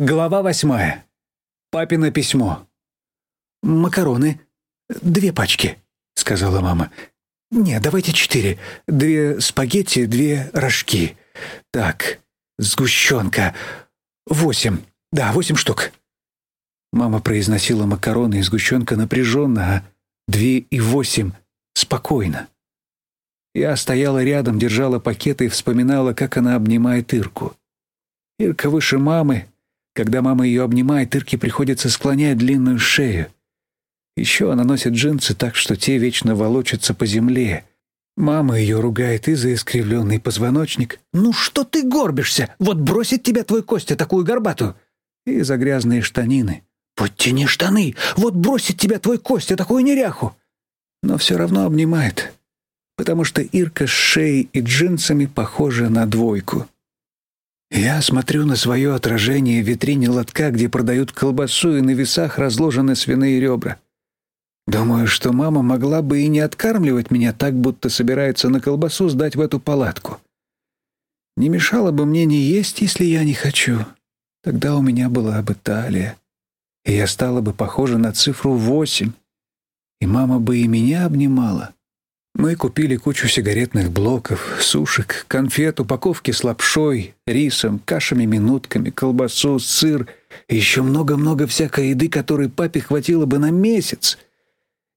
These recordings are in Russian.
Глава восьмая. Папино письмо. «Макароны. Две пачки», — сказала мама. «Не, давайте четыре. Две спагетти, две рожки. Так, сгущенка. Восемь. Да, восемь штук». Мама произносила макароны и сгущенка напряженно, а две и восемь спокойно. Я стояла рядом, держала пакеты и вспоминала, как она обнимает Ирку. Ирка выше мамы, когда мама ее обнимает, Ирке приходится склонять длинную шею. Еще она носит джинсы так, что те вечно волочатся по земле. Мама ее ругает и за искривленный позвоночник. «Ну что ты горбишься? Вот бросит тебя твой Костя, такую горбатую!» И за грязные штанины. «Подтяни штаны! Вот бросит тебя твой Костя, такую неряху!» Но все равно обнимает, потому что Ирка с шеей и джинсами похожа на двойку. Я смотрю на свое отражение в витрине лотка, где продают колбасу, и на весах разложены свиные ребра. Думаю, что мама могла бы и не откармливать меня так, будто собирается на колбасу сдать в эту палатку. Не мешало бы мне не есть, если я не хочу. Тогда у меня была бы талия, и я стала бы похожа на цифру восемь, и мама бы и меня обнимала. Мы купили кучу сигаретных блоков, сушек, конфет, упаковки с лапшой, рисом, кашами-минутками, колбасу, сыр и еще много-много всякой еды, которой папе хватило бы на месяц,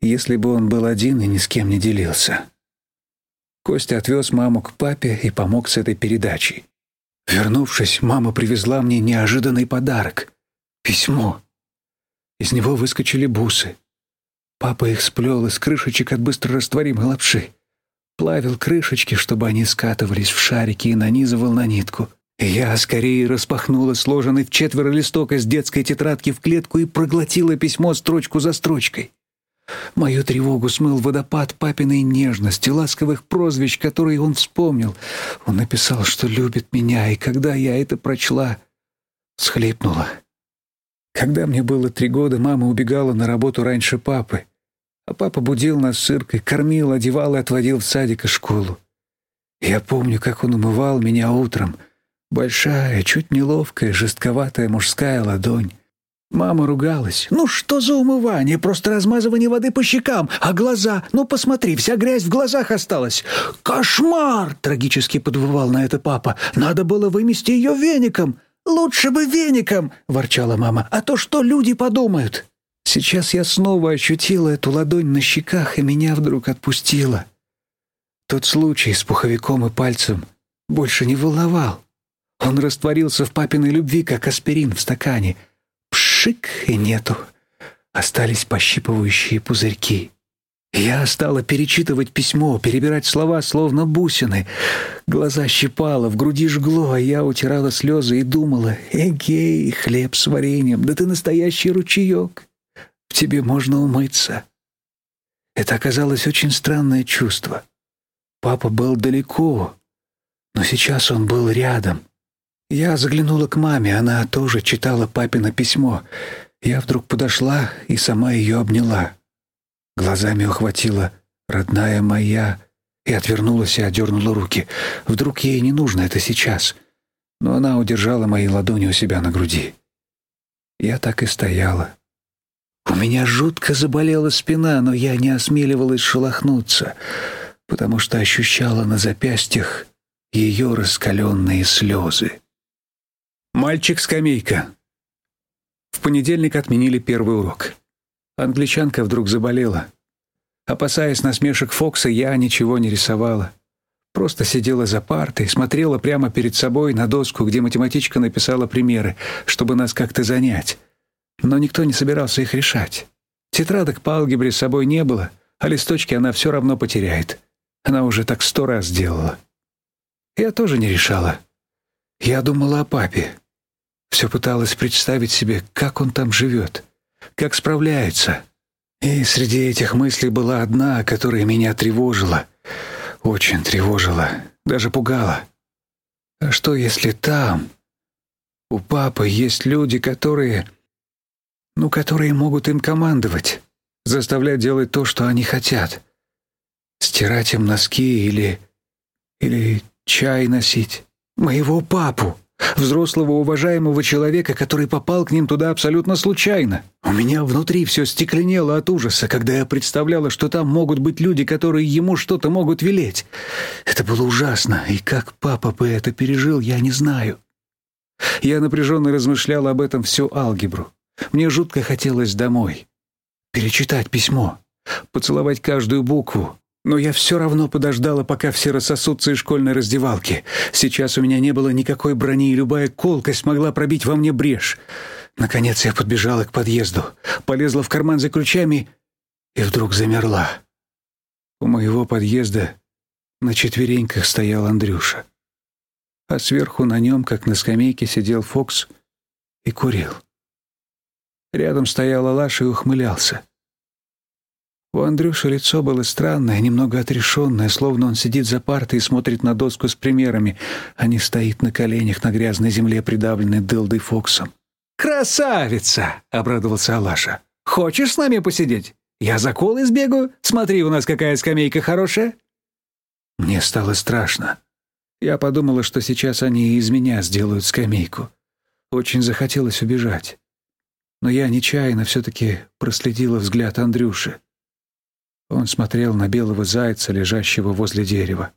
если бы он был один и ни с кем не делился. Костя отвез маму к папе и помог с этой передачей. Вернувшись, мама привезла мне неожиданный подарок — письмо. Из него выскочили бусы. Папа их сплел из крышечек от быстрорастворимой лапши. Плавил крышечки, чтобы они скатывались в шарики и нанизывал на нитку. Я скорее распахнула сложенный в четверо листок из детской тетрадки в клетку и проглотила письмо строчку за строчкой. Мою тревогу смыл водопад папиной нежности, ласковых прозвищ, которые он вспомнил. Он написал, что любит меня, и когда я это прочла, схлипнула. Когда мне было три года, мама убегала на работу раньше папы, а папа будил нас с Иркой, кормил, одевал и отводил в садик и школу. Я помню, как он умывал меня утром. Большая, чуть неловкая, жестковатая мужская ладонь. Мама ругалась. «Ну что за умывание? Просто размазывание воды по щекам. А глаза? Ну посмотри, вся грязь в глазах осталась». «Кошмар!» — трагически подвывал на это папа. «Надо было вымести ее веником». «Лучше бы веником!» — ворчала мама. «А то что люди подумают?» Сейчас я снова ощутила эту ладонь на щеках, и меня вдруг отпустило. Тот случай с пуховиком и пальцем больше не волновал. Он растворился в папиной любви, как аспирин в стакане. Пшик и нету. Остались пощипывающие пузырьки. Я стала перечитывать письмо, перебирать слова, словно бусины. Глаза щипало, в груди жгло, а я утирала слезы и думала, «Эгей, хлеб с вареньем, да ты настоящий ручеек, в тебе можно умыться». Это оказалось очень странное чувство. Папа был далеко, но сейчас он был рядом. Я заглянула к маме, она тоже читала папино письмо. Я вдруг подошла и сама ее обняла. Глазами ухватила «родная моя» и отвернулась и одернула руки. Вдруг ей не нужно это сейчас. Но она удержала мои ладони у себя на груди. Я так и стояла. У меня жутко заболела спина, но я не осмеливалась шелохнуться, потому что ощущала на запястьях ее раскаленные слезы. Мальчик-скамейка. В понедельник отменили первый урок. Англичанка вдруг заболела. Опасаясь насмешек Фокса, я ничего не рисовала. Просто сидела за партой, смотрела прямо перед собой на доску, где математичка написала примеры, чтобы нас как-то занять. Но никто не собирался их решать. Тетрадок по алгебре с собой не было, а листочки она все равно потеряет. Она уже так сто раз сделала. Я тоже не решала. Я думала о папе. Все пыталась представить себе, как он там живет как справляется. И среди этих мыслей была одна, которая меня тревожила, очень тревожила, даже пугала. А что если там у папы есть люди, которые, ну, которые могут им командовать, заставлять делать то, что они хотят, стирать им носки или или чай носить? Моего папу Взрослого уважаемого человека, который попал к ним туда абсолютно случайно. У меня внутри все стекленело от ужаса, когда я представляла, что там могут быть люди, которые ему что-то могут велеть. Это было ужасно, и как папа бы это пережил, я не знаю. Я напряженно размышляла об этом всю алгебру. Мне жутко хотелось домой. Перечитать письмо, поцеловать каждую букву, но я все равно подождала, пока все рассосутся из школьной раздевалки. Сейчас у меня не было никакой брони, и любая колкость могла пробить во мне брешь. Наконец я подбежала к подъезду, полезла в карман за ключами и вдруг замерла. У моего подъезда на четвереньках стоял Андрюша. А сверху на нем, как на скамейке, сидел Фокс и курил. Рядом стоял Алаш и ухмылялся. У Андрюши лицо было странное, немного отрешенное, словно он сидит за партой и смотрит на доску с примерами, а не стоит на коленях на грязной земле, придавленной Дылдой Фоксом. «Красавица!» — обрадовался Алаша. «Хочешь с нами посидеть? Я за колой сбегаю. Смотри, у нас какая скамейка хорошая!» Мне стало страшно. Я подумала, что сейчас они из меня сделают скамейку. Очень захотелось убежать. Но я нечаянно все-таки проследила взгляд Андрюши. Он смотрел на белого зайца, лежащего возле дерева.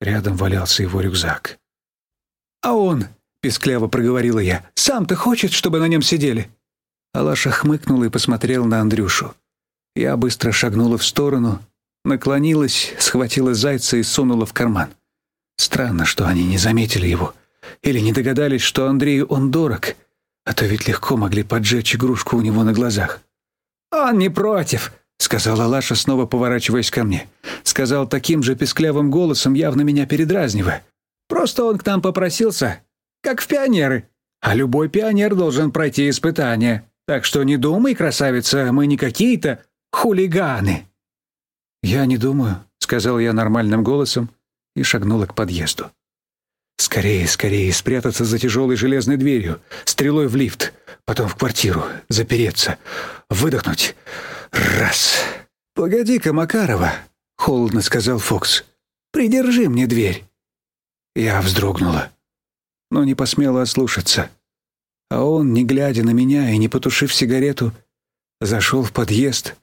Рядом валялся его рюкзак. «А он, — пескляво проговорила я, — сам-то хочет, чтобы на нем сидели?» Алаша хмыкнул и посмотрел на Андрюшу. Я быстро шагнула в сторону, наклонилась, схватила зайца и сунула в карман. Странно, что они не заметили его. Или не догадались, что Андрею он дорог, а то ведь легко могли поджечь игрушку у него на глазах. «Он не против», — сказала Лаша, снова поворачиваясь ко мне. Сказал таким же песклявым голосом, явно меня передразнивая. «Просто он к нам попросился, как в пионеры. А любой пионер должен пройти испытание. Так что не думай, красавица, мы не какие-то хулиганы». «Я не думаю», — сказал я нормальным голосом и шагнула к подъезду. Скорее, скорее спрятаться за тяжелой железной дверью, стрелой в лифт, потом в квартиру, запереться, выдохнуть. Раз. «Погоди-ка, Макарова», — холодно сказал Фокс. «Придержи мне дверь». Я вздрогнула, но не посмела ослушаться. А он, не глядя на меня и не потушив сигарету, зашел в подъезд,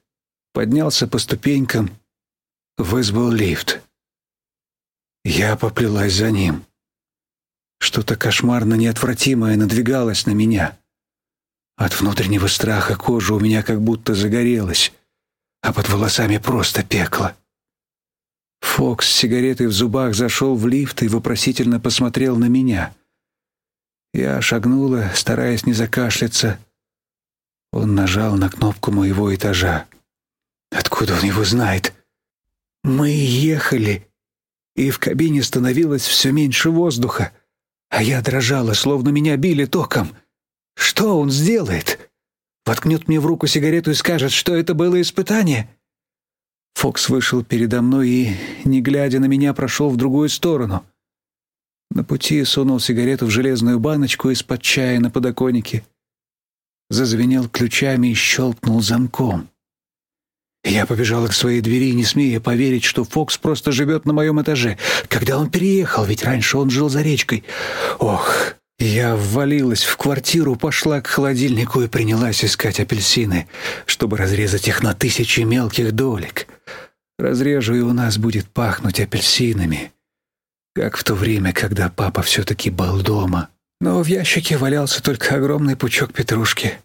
поднялся по ступенькам, вызвал лифт. Я поплелась за ним. Что-то кошмарно неотвратимое надвигалось на меня. От внутреннего страха кожа у меня как будто загорелась, а под волосами просто пекло. Фокс с сигаретой в зубах зашел в лифт и вопросительно посмотрел на меня. Я шагнула, стараясь не закашляться. Он нажал на кнопку моего этажа. Откуда он его знает? Мы ехали, и в кабине становилось все меньше воздуха. А я дрожала, словно меня били током. Что он сделает? Воткнет мне в руку сигарету и скажет, что это было испытание? Фокс вышел передо мной и, не глядя на меня, прошел в другую сторону. На пути сунул сигарету в железную баночку из-под чая на подоконнике. Зазвенел ключами и щелкнул замком. Я побежала к своей двери, не смея поверить, что Фокс просто живет на моем этаже. Когда он переехал, ведь раньше он жил за речкой. Ох, я ввалилась в квартиру, пошла к холодильнику и принялась искать апельсины, чтобы разрезать их на тысячи мелких долек. Разрежу, и у нас будет пахнуть апельсинами. Как в то время, когда папа все-таки был дома. Но в ящике валялся только огромный пучок петрушки.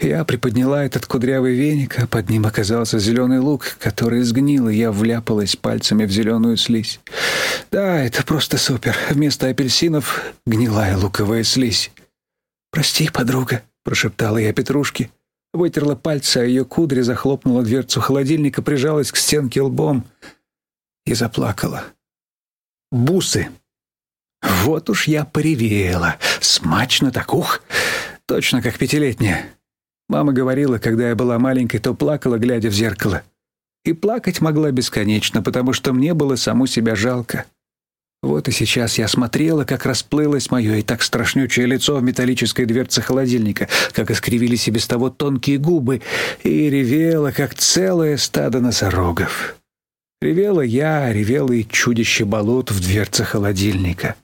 Я приподняла этот кудрявый веник, а под ним оказался зеленый лук, который сгнил, и я вляпалась пальцами в зеленую слизь. Да, это просто супер. Вместо апельсинов — гнилая луковая слизь. «Прости, подруга», — прошептала я Петрушке. Вытерла пальцы, а ее кудри захлопнула дверцу холодильника, прижалась к стенке лбом и заплакала. Бусы. Вот уж я поревела. Смачно так, ух! Точно как пятилетняя. Мама говорила, когда я была маленькой, то плакала, глядя в зеркало. И плакать могла бесконечно, потому что мне было саму себя жалко. Вот и сейчас я смотрела, как расплылось мое и так страшнючее лицо в металлической дверце холодильника, как искривились и без того тонкие губы, и ревела, как целое стадо носорогов. Ревела я, ревела и чудище болот в дверце холодильника.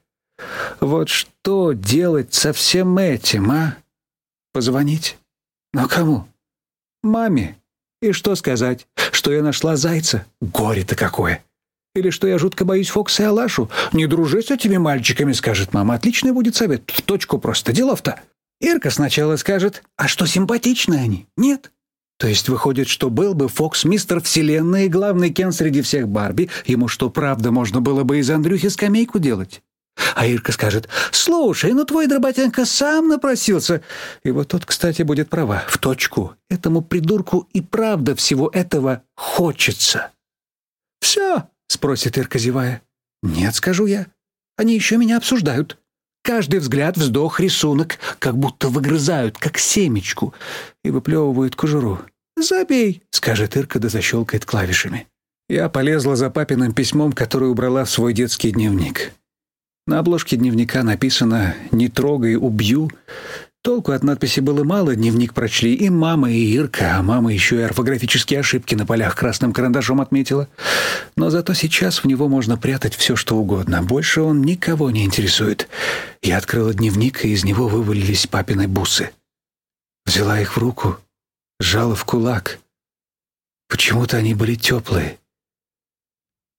Вот что делать со всем этим, а? Позвонить? Но кому? Маме. И что сказать? Что я нашла зайца? Горе-то какое! Или что я жутко боюсь Фокса и Алашу? Не дружи с этими мальчиками, скажет мама. Отличный будет совет. В точку просто. Делов-то. Ирка сначала скажет, а что симпатичные они? Нет. То есть выходит, что был бы Фокс мистер Вселенная и главный Кен среди всех Барби, ему что, правда, можно было бы из Андрюхи скамейку делать? А Ирка скажет, «Слушай, ну твой дроботенко сам напросился». И вот тот, кстати, будет права, в точку. Этому придурку и правда всего этого хочется. «Все?» — спросит Ирка, зевая. «Нет», — скажу я. «Они еще меня обсуждают. Каждый взгляд, вздох, рисунок, как будто выгрызают, как семечку, и выплевывают кожуру. «Забей», — скажет Ирка, да защелкает клавишами. Я полезла за папиным письмом, которое убрала в свой детский дневник. На обложке дневника написано «Не трогай, убью». Толку от надписи было мало, дневник прочли и мама, и Ирка, а мама еще и орфографические ошибки на полях красным карандашом отметила. Но зато сейчас в него можно прятать все, что угодно. Больше он никого не интересует. Я открыла дневник, и из него вывалились папины бусы. Взяла их в руку, сжала в кулак. Почему-то они были теплые.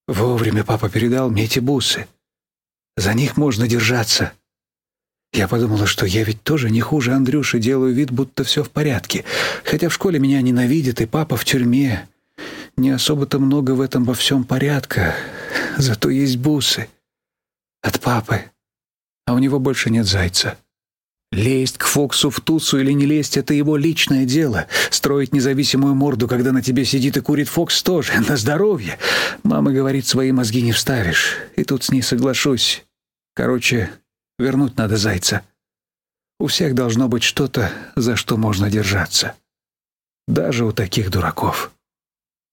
Вовремя папа передал мне эти бусы. За них можно держаться. Я подумала, что я ведь тоже не хуже Андрюши, делаю вид, будто все в порядке. Хотя в школе меня ненавидят, и папа в тюрьме. Не особо-то много в этом во всем порядка. Зато есть бусы. От папы. А у него больше нет зайца. Лезть к Фоксу в тусу или не лезть — это его личное дело. Строить независимую морду, когда на тебе сидит и курит Фокс, тоже. На здоровье. Мама говорит, свои мозги не вставишь. И тут с ней соглашусь. Короче, вернуть надо зайца. У всех должно быть что-то, за что можно держаться. Даже у таких дураков.